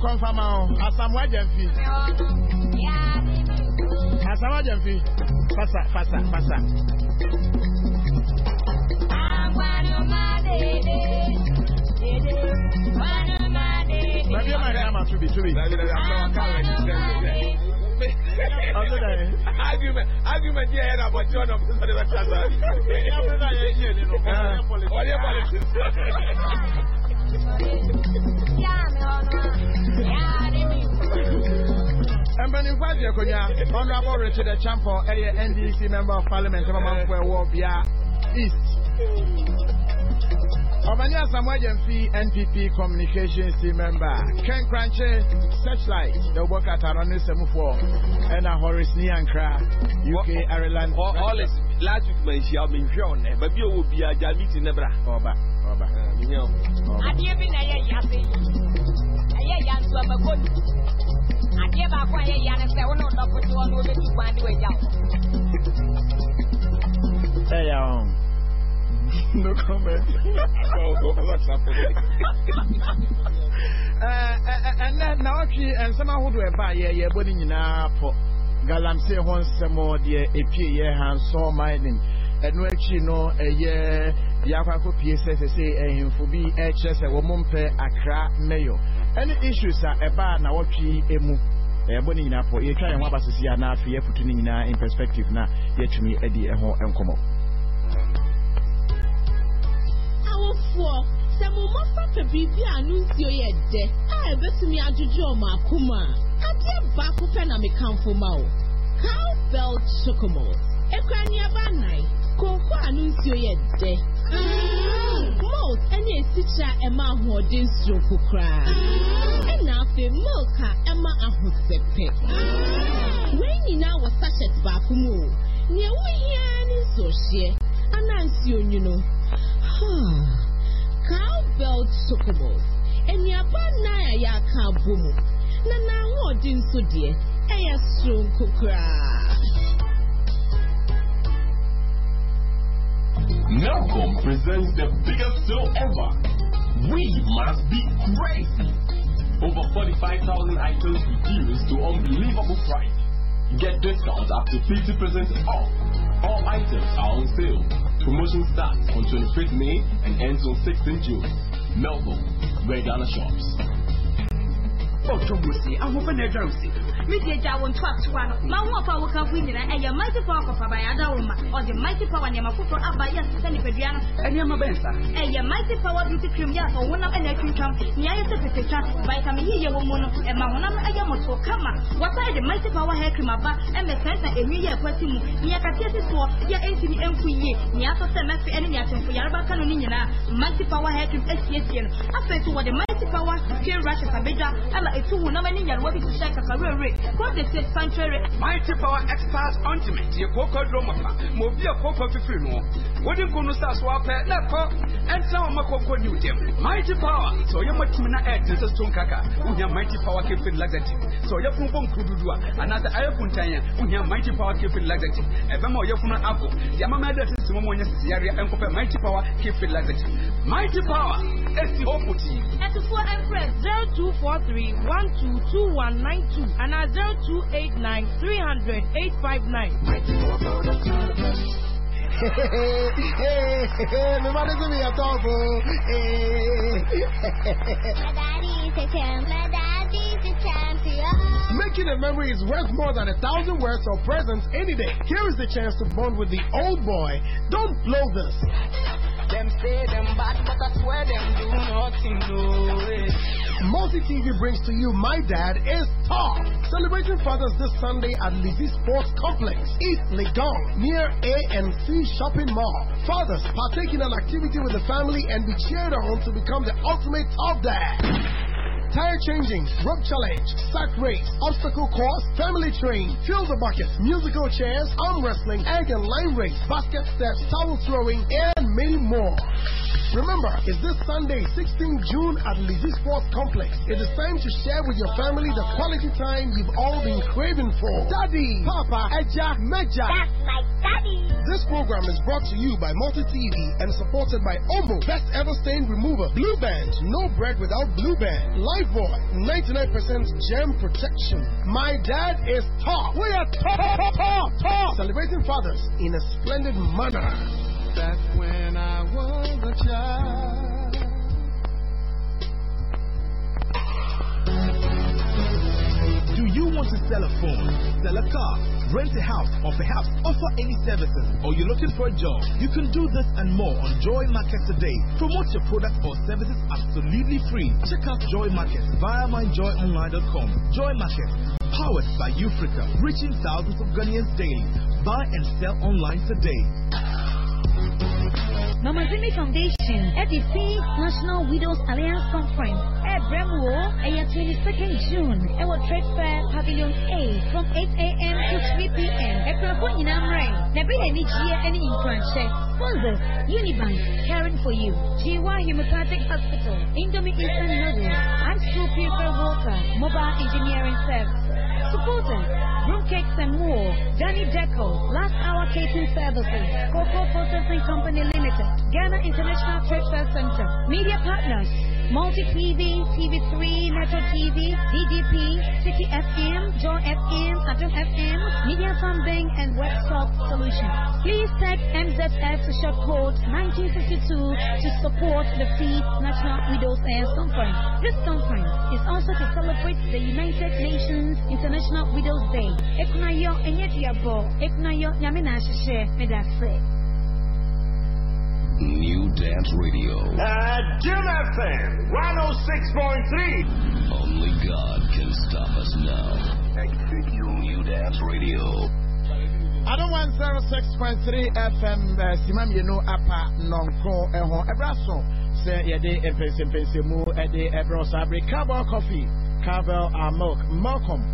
confirm out. Asamoah Jemfi. Asamoah Jemfi. Fasa, fasa, fasa. My name. Argument, Honorable Richard Champo, area NDC member of parliament, Mamma Wabia East. Omania Samuel Fi NPP communications team member, Ken Crunchy, Searchlight, the work at Aranu Semufo, and a Horace Niankra, UK, Ireland. All is last week, my Xiaomi, but you will be a Jamiti Nebra. Oba, Oba. Uh, oh adeɛ bi na ɛyɛ ya ɛyɛ ya nso adeɛ baako a ɛyɛ ya ne sɛ wɔn ɔdɔfo ti wɔn wɔn kwan de wɔgya wɔ. ẹ yà no comment. ɛnɛ eh, eh, eh, na ɔtwi nsɛm ahodoɔ ɛba yɛ yɛ bɔ ne nyinaa pɔ galamsey ho nsɛm deɛ epie yɛ ha mining ɛnu akyi no ɛyɛ akɔpie sɛ sɛ sɛ ahemfo bi ɛkyerɛ sɛ wɔn mpɛ akra mayor ɛne issues a ɛba a nawɔtwe mu ɛyɛbɔ ne nyinaa pɔ. Yɛtwa yɛn ho aba sisi a na afei yɛfoto ne nyinaa in perspective na yɛatumi adi ɛho nkɔmmɔ. Awofoɔ sɛ mo mmɔfra pɛ biribi a ano nsuo yɛ dɛ a ɛbɛtumi adwodwo ɔmo akoma a adeɛ baako pɛ na mekamfo ma wo. Cowbell chocomalt ekura nneɛma anan konko a ano nsuo yɛ dɛ malt ɛne esikyire a ɛma ahoɔden soronko koraa. Ɛna afei milk a ɛma ahosɛpɛ. Wei nyinaa wɔ sachet baako mu o. Nea ɛwɔ hiara ne nsuohyeɛ anaa nsuo nwunu cowbell chocomalt nnuaba nnan a yɛaka abɔ mu. Na n'ahoɔden nso deɛ ɛyɛ soronko koraa. Presents the biggest sale ever. We must be crazy. Over 45,000 items reduced to unbelievable price. Get discounts up to 50% off. All items are on sale. Promotion starts on 25th May and ends on 16th June. Melcom, Regana Shops. ahofa na adwa media jaw and trust one. Mamma for work of winning and your mighty power of Abayadoma or the mighty power and Yamaku for Abayas, Senipediana, and Yamabensa, and your mighty power beauty cream yard for one of an electric camp, Nia Secretary, by Tamia e Yawomono, and Mahonam Ayamoto Kama. What are the mighty power hair cream about and the center and Nia Quatimu, Nia Katia for Nia Anthony and Kuye, Nia Samafi and Nia for Yarba Canonina, mighty power hair cream SCSN. I said to what the mighty power, Pierre Rasha Sabeda, and a two woman in Yarwabi to Shaka Karere. What is it, sanctuary? Mighty power expires ultimate. Your cocoa dromapa, Mobia cocoa fifino. What do you go to Saswape, Nako, and some Makoko new dem? Mighty power. So your Matumina Ed eh, is a stone caca. kaka. Unia mighty power kept in like that. So your Pumpon Kududua, another Ayapuntaya, Unia mighty power kept in like that. Ebemo Yafuna Ako, Yamamada Simonia Sierra, and Mighty power kept in like. Mighty power. It's the opportunity. Two four 0243 122192 and at 0289 300 859. Mi mare se mi ha topo. My daddy is a champ. My daddy is a champion. Making a memory is worth more than a thousand words or presents any day. Here is the chance to bond with the old boy. Don't blow this. Them say them bad, but I swear them do nothing, no way. Multi TV brings to you My Dad is Top. Celebrating fathers this Sunday at Lizzie Sports Complex, East Legon, near A&C Shopping Mall. Fathers partake in an activity with the family and be cheered on to become the ultimate top dad. Tire changing, rope challenge, sack race, obstacle course, family train, fill the bucket, musical chairs, arm wrestling, egg and line race, basket steps, towel throwing, and many more. Remember, it's this Sunday, 16 June at Lizzie Sports Complex. It is time to share with your family the quality time you've all been craving for. Daddy, Papa, Eja, Meja. That's my daddy. This program is brought to you by Multi TV and supported by Omo, best ever stain remover, Blue Band, no bread without Blue Band, Lifebuoy, 99% germ protection. My dad is top. We are top, top, top, top. Celebrating fathers in a splendid manner. Back when I was a child. Sell a phone, sell a car, rent a house, or perhaps offer any services? Or you're looking for a job? You can do this and more on Joy Market today. Promote your product or services absolutely free. Check out Joy Market via myjoyonline.com. Joy Market, powered by Ufrica, reaching thousands of Ghanaians daily. Buy and sell online today. Mama Foundation at National Widows Alliance Conference at Bremwo, at 22nd June, at Trade Fair Pavilion A from 8 a.m. to 3 p.m. At in Amray, Nabi any Gia in Cranche. Sponsors Unibank, caring for you. Jiwa Homeopathic Hospital, Indomie Instant Noodles, Ice School Purified Water, Mobile Engineering Services. Supporters, Room Cakes and More, Danny Deco, Last Hour Catering Services, Cocoa Processing Company Limited, Ghana International Trade Center, Media Partners, Multi TV, TV3, Metro TV, DGP, City FM, Joy FM, Adom FM, Media Funding, and Websoft Solutions. Please text MZF to code 1952 to support the Free National Widows Affairs Conference. This conference is also to celebrate the United Nations International Widows Day. Ekunayo Enyediabo, Ekunayo Nyamina Shishe, Medase. New Dance Radio. At Jim FM 106.3. Only God can stop us now. New Dance Radio. I don't want 06.3 FM, uh, Simam, you know, Apa, Nonko, Eho, Ebraso, say, Yede, Empense, Empense, Mu, Ede, Ebro, Sabri, Carvel Coffee, Carvel, uh, ah, Milk, Malcolm.